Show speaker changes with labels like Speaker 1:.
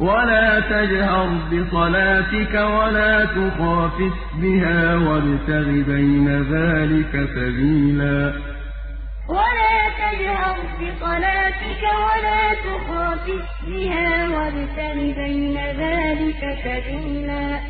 Speaker 1: وَلَا تَجْهَرْ بِصَلَاتِكَ وَلَا تُخَافِتْ بِهَا وَابْتَغِ بَيْنَ ذَٰلِكَ سَبِيلًا وَلَا تَجْهَرْ بِصَلَاتِكَ وَلَا تُخَافِتْ بِهَا وَابْتَغِ بَيْنَ ذَٰلِكَ سَبِيلًا